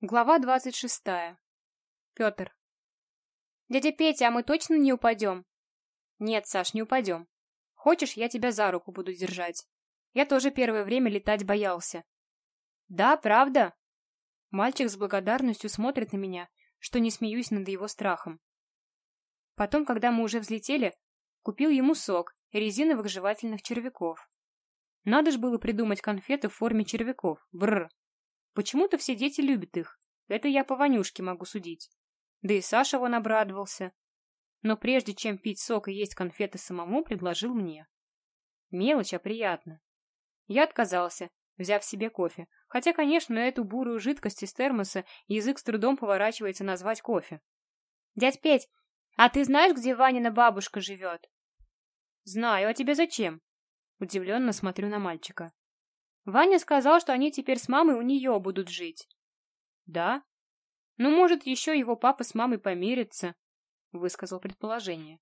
Глава двадцать шестая. Петр. «Дядя Петя, а мы точно не упадем?» «Нет, Саш, не упадем. Хочешь, я тебя за руку буду держать? Я тоже первое время летать боялся». «Да, правда?» Мальчик с благодарностью смотрит на меня, что не смеюсь над его страхом. Потом, когда мы уже взлетели, купил ему сок и резиновых жевательных червяков. Надо ж было придумать конфеты в форме червяков. Бррр. Почему-то все дети любят их. Это я по Ванюшке могу судить. Да и Саша вон обрадовался. Но прежде чем пить сок и есть конфеты самому, предложил мне. Мелочь, а приятно. Я отказался, взяв себе кофе. Хотя, конечно, эту бурую жидкость из термоса язык с трудом поворачивается назвать кофе. «Дядь Петь, а ты знаешь, где Ванина бабушка живет?» «Знаю, а тебе зачем?» Удивленно смотрю на мальчика. Ваня сказал, что они теперь с мамой у нее будут жить. Да? Ну, может, еще его папа с мамой помирятся, высказал предположение.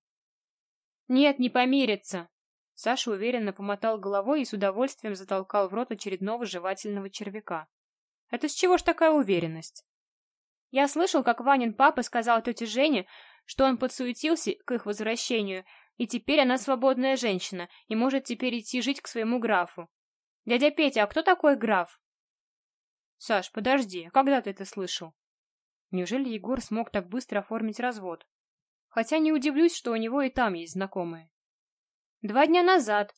Нет, не помирятся. Саша уверенно помотал головой и с удовольствием затолкал в рот очередного жевательного червяка. Это с чего ж такая уверенность? Я слышал, как Ванин папа сказал тете Жене, что он подсуетился к их возвращению, и теперь она свободная женщина и может теперь идти жить к своему графу. Дядя Петя, а кто такой граф? Саш, подожди, а когда ты это слышал? Неужели Егор смог так быстро оформить развод? Хотя не удивлюсь, что у него и там есть знакомые. Два дня назад.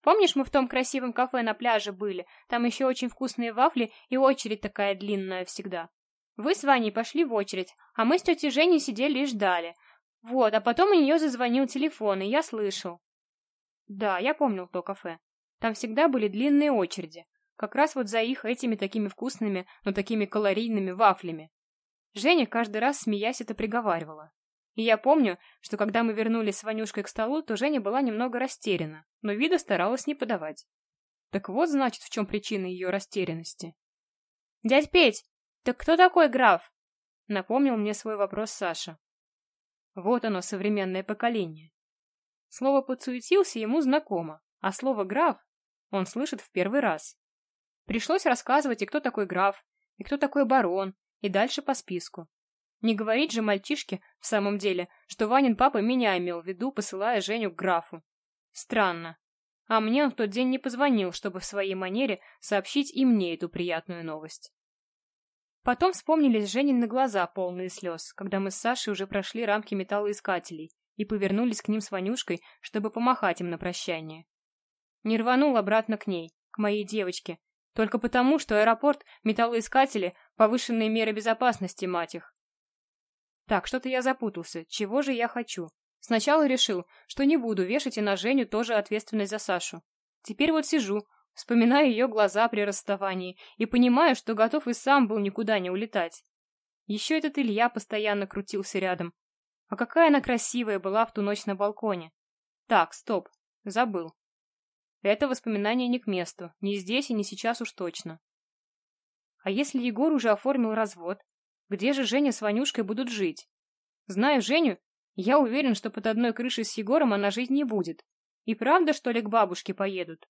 Помнишь, мы в том красивом кафе на пляже были? Там еще очень вкусные вафли и очередь такая длинная всегда. Вы с Ваней пошли в очередь, а мы с тетей Женей сидели и ждали. Вот, а потом у нее зазвонил телефон, и я слышал. Да, я помнил то кафе. Там всегда были длинные очереди, как раз вот за их этими такими вкусными, но такими калорийными вафлями. Женя каждый раз, смеясь, это приговаривала. И я помню, что когда мы вернулись с Ванюшкой к столу, то Женя была немного растеряна, но вида старалась не подавать. Так вот, значит, в чем причина ее растерянности. «Дядь Петь, так кто такой граф?» Напомнил мне свой вопрос Саша. Вот оно, современное поколение. Слово «подсуетился» ему знакомо, а слово «граф» он слышит в первый раз. Пришлось рассказывать, и кто такой граф, и кто такой барон, и дальше по списку. Не говорить же мальчишке, в самом деле, что Ванин папа меня имел в виду, посылая Женю к графу. Странно. А мне он в тот день не позвонил, чтобы в своей манере сообщить и мне эту приятную новость. Потом вспомнились Женины глаза, полные слез, когда мы с Сашей уже прошли рамки металлоискателей и повернулись к ним с Ванюшкой, чтобы помахать им на прощание. Не рванул обратно к ней, к моей девочке, только потому, что аэропорт, металлоискатели, повышенные меры безопасности, мать их. Так, что-то я запутался. Чего же я хочу? Сначала решил, что не буду вешать и на Женю тоже ответственность за Сашу. Теперь вот сижу, вспоминая ее глаза при расставании и понимаю, что готов и сам был никуда не улетать. Еще этот Илья постоянно крутился рядом. А какая она красивая была в ту ночь на балконе. Так, стоп, забыл. Это воспоминание не к месту, ни здесь и не сейчас уж точно. А если Егор уже оформил развод, где же Женя с Ванюшкой будут жить? Знаю Женю, я уверен, что под одной крышей с Егором она жить не будет. И правда, что ли, к бабушке поедут?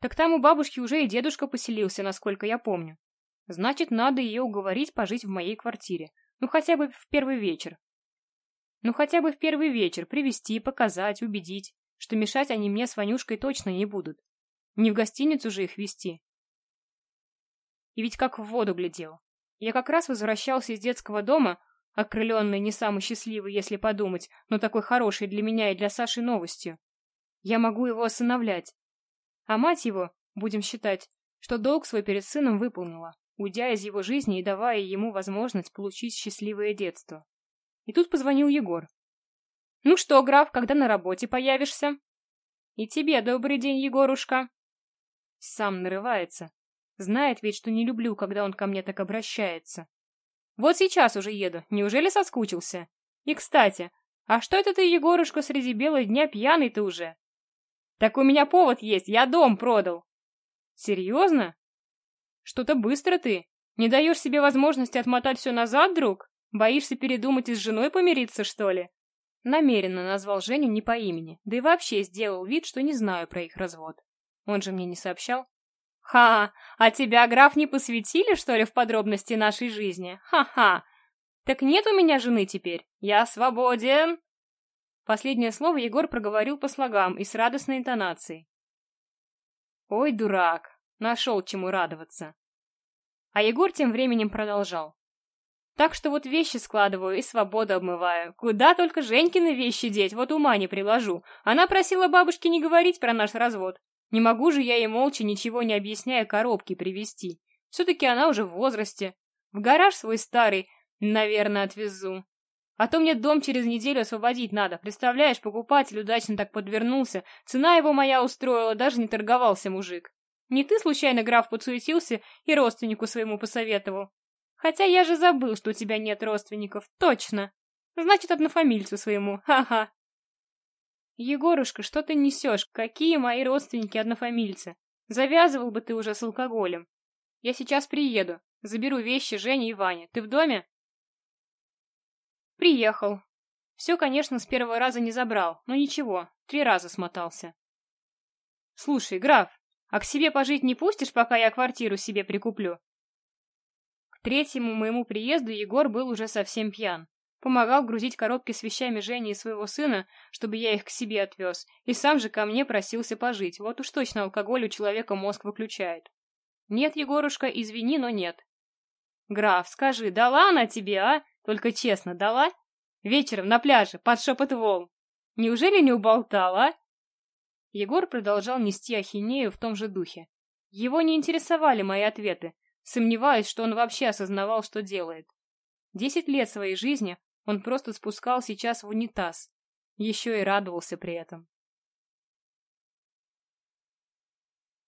Так там у бабушки уже и дедушка поселился, насколько я помню. Значит, надо ее уговорить пожить в моей квартире. Ну, хотя бы в первый вечер. Ну, хотя бы в первый вечер привести, показать, убедить что мешать они мне с Ванюшкой точно не будут. Не в гостиницу же их вести. И ведь как в воду глядел. Я как раз возвращался из детского дома, окрыленный не самый счастливый, если подумать, но такой хороший для меня и для Саши новостью. Я могу его осыновлять. А мать его, будем считать, что долг свой перед сыном выполнила, уйдя из его жизни и давая ему возможность получить счастливое детство. И тут позвонил Егор. «Ну что, граф, когда на работе появишься?» «И тебе добрый день, Егорушка!» Сам нарывается. Знает ведь, что не люблю, когда он ко мне так обращается. Вот сейчас уже еду. Неужели соскучился? И, кстати, а что это ты, Егорушка, среди бела дня пьяный ты уже? Так у меня повод есть, я дом продал. Серьезно? Что-то быстро ты. Не даешь себе возможности отмотать все назад, друг? Боишься передумать и с женой помириться, что ли? Намеренно назвал Женю не по имени, да и вообще сделал вид, что не знаю про их развод. Он же мне не сообщал. Ха, а тебя, граф, не посвятили, что ли, в подробности нашей жизни? Ха-ха. Так нет у меня жены теперь. Я свободен. Последнее слово Егор проговорил по слогам и с радостной интонацией. Ой, дурак, нашел чему радоваться. А Егор тем временем продолжал. Так что вот вещи складываю и свободу обмываю. Куда только Женькины вещи деть, вот ума не приложу. Она просила бабушке не говорить про наш развод. Не могу же я ей молча, ничего не объясняя, коробки привезти. Все-таки она уже в возрасте. В гараж свой старый, наверное, отвезу. А то мне дом через неделю освободить надо. Представляешь, покупатель удачно так подвернулся. Цена его моя устроила, даже не торговался мужик. Не ты, случайно, граф, подсуетился и родственнику своему посоветовал? Хотя я же забыл, что у тебя нет родственников. Точно. Значит, однофамильцу своему. Ха-ха. Егорушка, что ты несешь? Какие мои родственники однофамильцы? Завязывал бы ты уже с алкоголем. Я сейчас приеду. Заберу вещи Жени и Вани. Ты в доме? Приехал. Все, конечно, с первого раза не забрал, но ничего, три раза смотался. Слушай, граф, а к себе пожить не пустишь, пока я квартиру себе прикуплю? Третьему моему приезду Егор был уже совсем пьян. Помогал грузить коробки с вещами Жени и своего сына, чтобы я их к себе отвез, и сам же ко мне просился пожить. Вот уж точно алкоголь у человека мозг выключает. Нет, Егорушка, извини, но нет. Граф, скажи, дала она тебе, а? Только честно, дала? Вечером на пляже, под шепот волн. Неужели не уболтала? Егор продолжал нести ахинею в том же духе. Его не интересовали мои ответы, Сомневаюсь, что он вообще осознавал, что делает. Десять лет своей жизни он просто спускал сейчас в унитаз. Еще и радовался при этом.